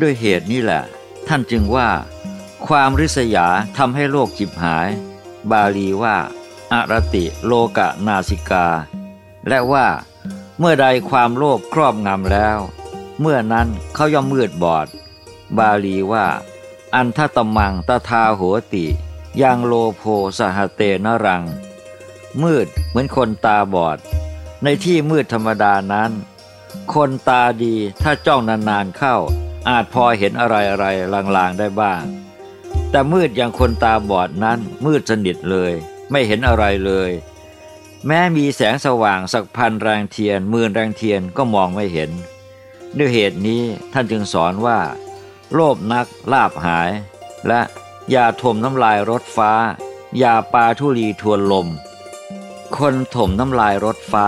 ด้วยเหตุนี้แหละ ท่านจึงว่า ความริษยาทำให้โลกจิบหาย บาลีว่า อารติโลกะนาสิกา และว่า เมื่อใดความโลภครอบงำแล้ว เมื่อนั้นเขาย่อมมืดบอด บาลีว่า อันทตมังตทาโหติยังโลโภสหเตนรัง มืดเหมือนคนตาบอด ในที่มืดธรรมดานั้น คนตาดีถ้าจ้องนานๆเข้า อาจพอเห็นอะไรอะไรลางๆได้บ้าง แต่มืดอย่างคนตาบอดนั้นมืดสนิทเลย ไม่เห็นอะไรเลย แม้มีแสงสว่างสักพันแรงเทียนหมื่นแรงเทียนก็มองไม่เห็น ด้วยเหตุนี้ท่านจึงสอนว่า โลภนักลาบหาย และอย่าถมน้ำลายรถฟ้า อย่าปาทุลีทวนลม คนถมน้ำลายรถฟ้า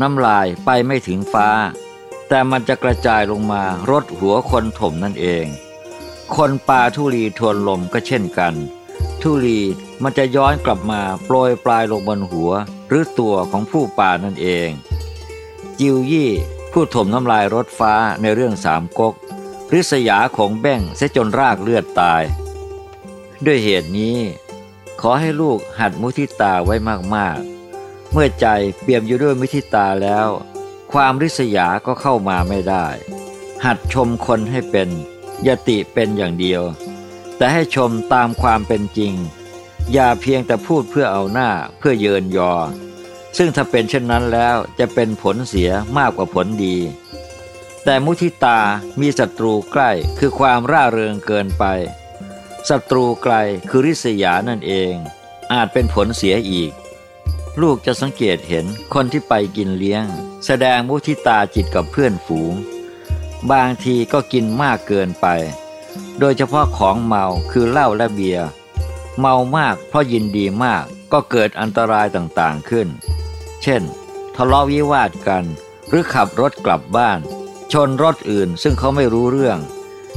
น้ำลายไปไม่ถึงฟ้า แต่มันจะกระจายลงมารถหัวคนถมนั่นเอง คนปาทุลีทวนลมก็เช่นกัน ทุลีมันจะย้อนกลับมาโปรยปลายลงบนหัว หรือตัวของผู้ป่านั่นเอง จิวยี่ผู้ถมน้ำลายรถฟ้าในเรื่องสามก๊กริษยาของแบ้งเสียจนรากเลือดตาย ด้วยเหตุนี้ ขอให้ลูกหัดมุทิตาไว้มากๆ เมื่อใจเปี่ยมอยู่ด้วยมุทิตาแล้ว ความริษยาก็เข้ามาไม่ได้ หัดชมคนให้เป็นยติเป็นอย่างเดียว แต่ให้ชมตามความเป็นจริง อย่าเพียงแต่พูดเพื่อเอาหน้าเพื่อเยินยอ ซึ่งถ้าเป็นเช่นนั้นแล้วจะเป็นผลเสียมากกว่าผลดี แต่มุทิตามีศัตรูใกล้คือความร่าเริงเกินไปศัตรูไกลคือริษยานั่นเอง อาจเป็นผลเสียอีก ลูกจะสังเกตเห็นคนที่ไปกินเลี้ยง แสดงมุทิตาจิตกับเพื่อนฝูง บางทีก็กินมากเกินไป โดยเฉพาะของเมาคือเหล้าและเบียร์เมามากเพราะยินดีมากก็เกิดอันตรายต่างๆขึ้น เช่น ทะเลาะวิวาทกัน หรือขับรถกลับบ้าน ชนรถอื่นซึ่งเขาไม่รู้เรื่อง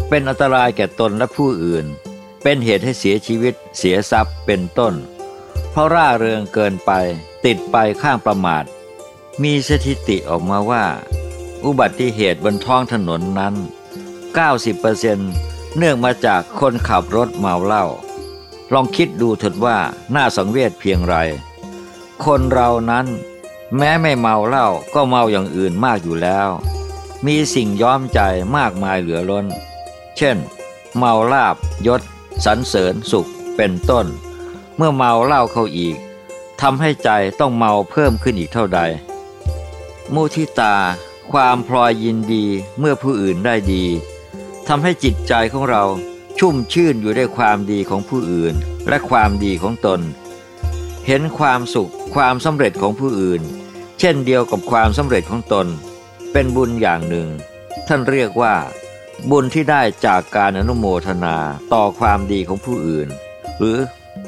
เป็นอันตรายแก่ตนและผู้อื่น เป็นเหตุให้เสียชีวิตเสียทรัพย์เป็นต้น เพราะร่าเริงเกินไป ติดไปข้างประมาท มีสถิติออกมาว่า อุบัติเหตุบนท้องถนนนั้น 90%เนื่องมาจากคนขับรถเมาเหล้าลองคิดดูเถิดว่าน่าสังเวชเพียงไร คนเรานั้นแม้ไม่เมาเหล้าก็เมาอย่างอื่นมากอยู่แล้ว มีสิ่งย้อมใจมากมายเหลือล้น เช่น เมาลาบยศ สรรเสริญสุขเป็นต้น เมื่อเมาเหล้าเข้าอีกทำให้ใจต้องเมาเพิ่มขึ้นอีกเท่าใด มุทิตา ความพลอยยินดีเมื่อผู้อื่นได้ดีทำให้จิตใจของเราชุ่มชื่นอยู่ด้วยความดีของผู้อื่น และความดีของตน เห็นความสุขความสำเร็จของผู้อื่น เช่นเดียวกับความสำเร็จของตน เป็นบุญอย่างหนึ่ง ท่านเรียกว่า บุญที่ได้จากการอนุโมทนาต่อความดีของผู้อื่น หรือ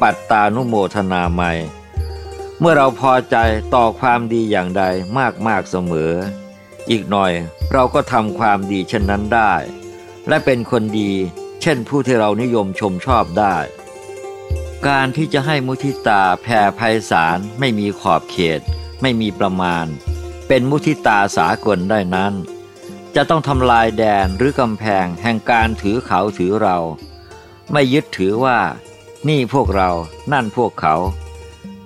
ปัตตานุโมทนาใหม่ เมื่อเราพอใจต่อความดีอย่างใดมากๆเสมอ อีกหน่อยเราก็ทำความดีเช่นนั้นได้ และเป็นคนดีเช่นผู้ที่เรานิยมชมชอบได้ การที่จะให้มุทิตาแผ่ไพศาลไม่มีขอบเขต ไม่มีประมาณ เป็นมุทิตาสากลได้นั้น จะต้องทำลายแดนหรือกำแพงแห่งการถือเขาถือเรา ไม่ยึดถือว่า นี่พวกเรานั่นพวกเขา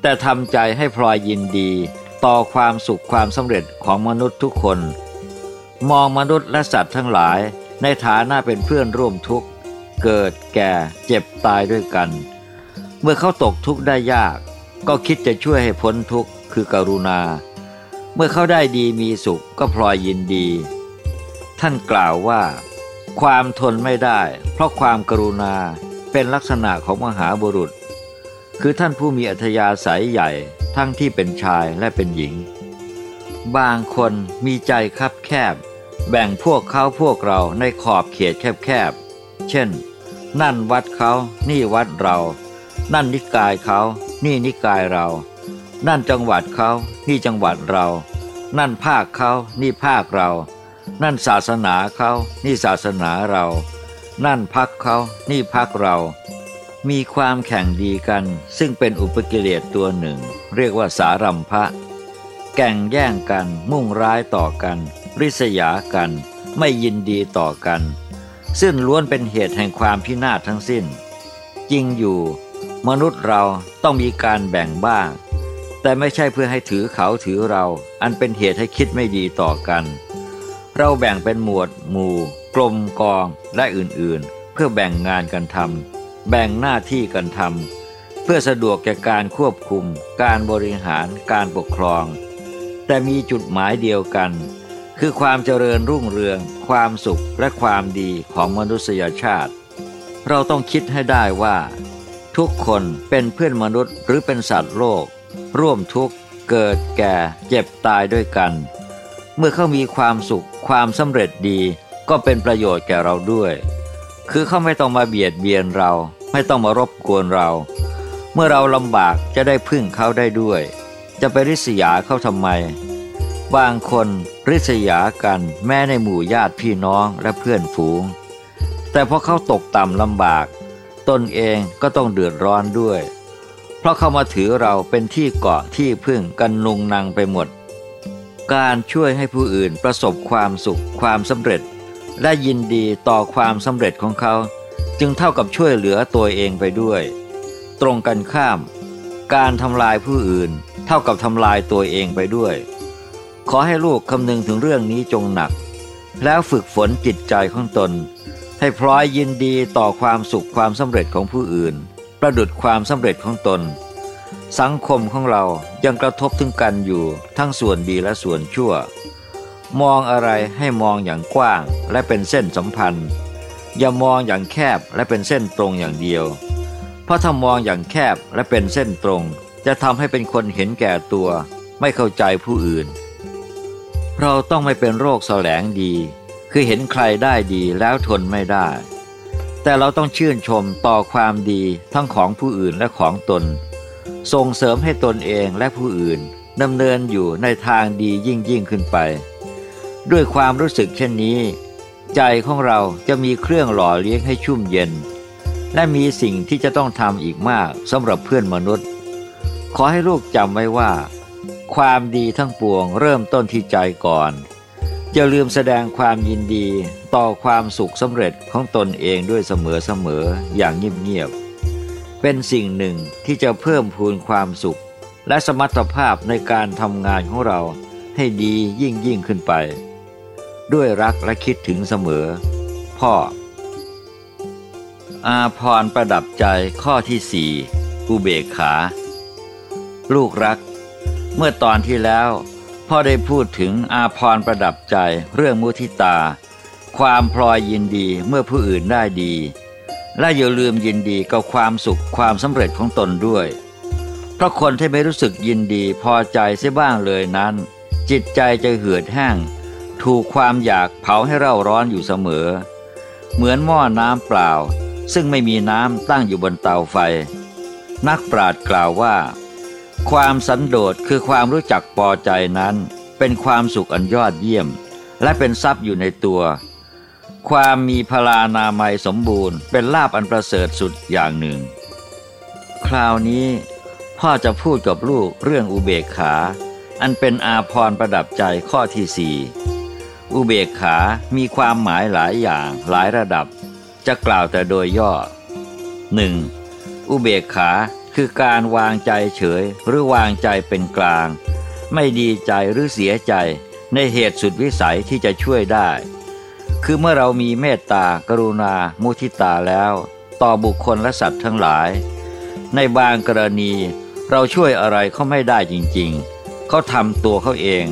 แต่ทำใจให้พลอยยินดี ต่อความสุขความสำเร็จของมนุษย์ทุกคน มองมนุษย์และสัตว์ทั้งหลาย ในฐานะเป็นเพื่อนร่วมทุกข์ เกิดแก่เจ็บตายด้วยกัน เมื่อเขาตกทุกข์ได้ยาก ก็คิดจะช่วยให้พ้นทุกข์คือกรุณา เมื่อเขาได้ดีมีสุขก็พลอยยินดี ท่านกล่าวว่า ความทนไม่ได้ เพราะความกรุณา เป็นลักษณะของมหาบุรุษ คือท่านผู้มีอัธยาศัยใหญ่ทั้งที่เป็นชายและเป็นหญิง บางคนมีใจคับแคบ แบ่งพวกเขาพวกเราในขอบเขตแคบๆ เช่น นั่นวัดเขา นี่วัดเรา นั่นนิกายเขา นี่นิกายเรา นั่นจังหวัดเขา นี่จังหวัดเรา นั่นภาคเขา นี่ภาคเรา นั่นศาสนาเขา นี่ศาสนาเรา นั่นพักเขานี่พักเรา มีความแข่งดีกัน ซึ่งเป็นอุปกิเลสตัวหนึ่ง เรียกว่าสารัมภะแก่งแย่งกันมุ่งร้ายต่อกัน ริษยากัน ไม่ยินดีต่อกัน ซึ่งล้วนเป็นเหตุแห่งความพินาศทั้งสิ้น จริงอยู่ มนุษย์เราต้องมีการแบ่งบ้าง แต่ไม่ใช่เพื่อให้ถือเขาถือเรา อันเป็นเหตุให้คิดไม่ดีต่อกัน เราแบ่งเป็นหมวดหมู่ กลมกองและอื่นๆ เพื่อแบ่งงานกันทำแบ่งหน้าที่กันทำเพื่อสะดวกแก่การควบคุม การบริหารการปกครอง แต่มีจุดหมายเดียวกัน คือความเจริญรุ่งเรือง ความสุขและความดีของมนุษยชาติ เราต้องคิดให้ได้ว่า ทุกคนเป็นเพื่อนมนุษย์หรือเป็นสัตว์โลก ร่วมทุกข์เกิดแก่เจ็บตายด้วยกัน เมื่อเขามีความสุขความสำเร็จดี ก็เป็นประโยชน์แก่เราด้วย คือเขาไม่ต้องมาเบียดเบียนเรา ไม่ต้องมารบกวนเรา เมื่อเราลำบากจะได้พึ่งเขาได้ด้วย จะไปริษยาเขาทำไม บางคนริษยากันแม้ในหมู่ญาติพี่น้องและเพื่อนฝูง แต่พอเขาตกต่ำลำบาก ตนเองก็ต้องเดือดร้อนด้วย เพราะเขามาถือเราเป็นที่เกาะที่พึ่งกันนุงนางไปหมดการช่วยให้ผู้อื่นประสบความสุขความสำเร็จ และยินดีต่อความสำเร็จของเขา จึงเท่ากับช่วยเหลือตัวเองไปด้วย ตรงกันข้าม การทำลายผู้อื่น เท่ากับทำลายตัวเองไปด้วย ขอให้ลูกคำนึงถึงเรื่องนี้จงหนัก แล้วฝึกฝนจิตใจของตน ให้พลอยยินดีต่อความสุขความสำเร็จของผู้อื่น ประดุดความสำเร็จของตน สังคมของเรายังกระทบถึงกันอยู่ทั้งส่วนดีและส่วนชั่ว มองอะไรให้มองอย่างกว้างและเป็นเส้นสัมพันธ์ อย่ามองอย่างแคบและเป็นเส้นตรงอย่างเดียว เพราะถ้ามองอย่างแคบและเป็นเส้นตรง จะทำให้เป็นคนเห็นแก่ตัว ไม่เข้าใจผู้อื่น เราต้องไม่เป็นโรคแสลงดี คือเห็นใครได้ดีแล้วทนไม่ได้ แต่เราต้องชื่นชมต่อความดีทั้งของผู้อื่นและของตน ส่งเสริมให้ตนเองและผู้อื่นดำเนินอยู่ในทางดียิ่งยิ่งขึ้นไป ด้วยความรู้สึกเช่นนี้ ใจของเราจะมีเครื่องหล่อเลี้ยงให้ชุ่มเย็น และมีสิ่งที่จะต้องทำอีกมากสำหรับเพื่อนมนุษย์ ขอให้ลูกจำไว้ว่า ความดีทั้งปวงเริ่มต้นที่ใจก่อน อย่าลืมแสดงความยินดีต่อความสุขสำเร็จของตนเองด้วยเสมอๆอย่างเงียบๆเป็นสิ่งหนึ่งที่จะเพิ่มพูนความสุข และสมรรถภาพในการทำงานของเราให้ดียิ่งยิ่งขึ้นไป ด้วยรักและคิดถึงเสมอ พ่อ อาพรประดับใจข้อที่สี่อุเบกขา ลูกรัก เมื่อตอนที่แล้ว พ่อได้พูดถึงอาพรประดับใจเรื่องมุทิตา ความพลอยยินดีเมื่อผู้อื่นได้ดี และอย่าลืมยินดีกับความสุขความสำเร็จของตนด้วยเพราะคนที่ไม่รู้สึกยินดีพอใจเสียบ้างเลยนั้น จิตใจจะเหือดแห้ง ถูกความอยากเผาให้เร่าร้อนอยู่เสมอ เหมือนหม้อน้ำเปล่า ซึ่งไม่มีน้ำตั้งอยู่บนเตาไฟ นักปราชญ์กล่าวว่า ความสันโดษคือความรู้จักพอใจนั้น เป็นความสุขอันยอดเยี่ยม และเป็นทรัพย์อยู่ในตัว ความมีพลานามัยสมบูรณ์ เป็นลาบอันประเสริฐสุดอย่างหนึ่ง คราวนี้พ่อจะพูดกับลูกเรื่องอุเบกขาอันเป็นอาพรประดับใจข้อที่สี่ อุเบกขามีความหมายหลายอย่างหลายระดับ จะกล่าวแต่โดยย่อ 1. อุเบกขาคือการวางใจเฉยหรือวางใจเป็นกลาง ไม่ดีใจหรือเสียใจในเหตุสุดวิสัยที่จะช่วยได้ คือเมื่อเรามีเมตตากรุณา มุทิตาแล้ว ต่อบุคคลและสัตว์ทั้งหลาย ในบางกรณีเราช่วยอะไรเขาไม่ได้จริงๆ เขาทำตัวเขาเอง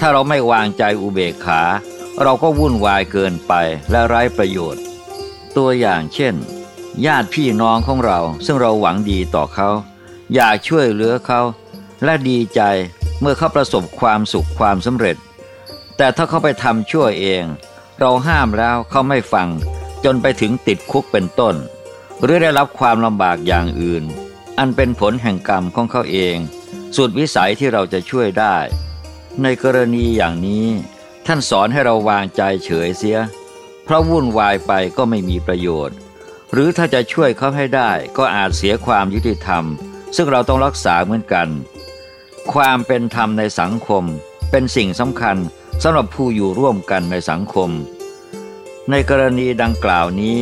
ถ้าเราไม่วางใจอุเบกขา เราก็วุ่นวายเกินไปและไร้ประโยชน์ ตัวอย่างเช่น ญาติพี่น้องของเราซึ่งเราหวังดีต่อเขา อยากช่วยเหลือเขา และดีใจเมื่อเขาประสบความสุขความสำเร็จ แต่ถ้าเขาไปทำชั่วเอง เราห้ามแล้วเขาไม่ฟัง จนไปถึงติดคุกเป็นต้น หรือได้รับความลำบากอย่างอื่น อันเป็นผลแห่งกรรมของเขาเอง สุดวิสัยที่เราจะช่วยได้ ในกรณีอย่างนี้ ท่านสอนให้เราวางใจเฉยเสีย เพราะวุ่นวายไปก็ไม่มีประโยชน์ หรือถ้าจะช่วยเขาให้ได้ก็อาจเสียความยุติธรรม ซึ่งเราต้องรักษาเหมือนกัน ความเป็นธรรมในสังคม เป็นสิ่งสำคัญสำหรับผู้อยู่ร่วมกันในสังคม ในกรณีดังกล่าวนี้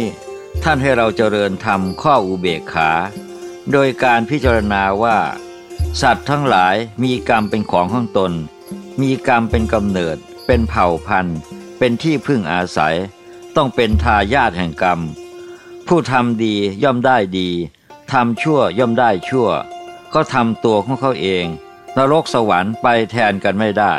ท่านให้เราเจริญธรรมข้ออุเบกขา โดยการพิจารณาว่า สัตว์ทั้งหลายมีกรรมเป็นของของตน มีกรรมเป็นกำเนิด เป็นเผ่าพันธุ์ เป็นที่พึ่งอาศัย ต้องเป็นทายาทแห่งกรรม ผู้ทำดีย่อมได้ดีทำชั่วย่อมได้ชั่ว ก็ทำตัวของเขาเองนรกสวรรค์ไปแทนกันไม่ได้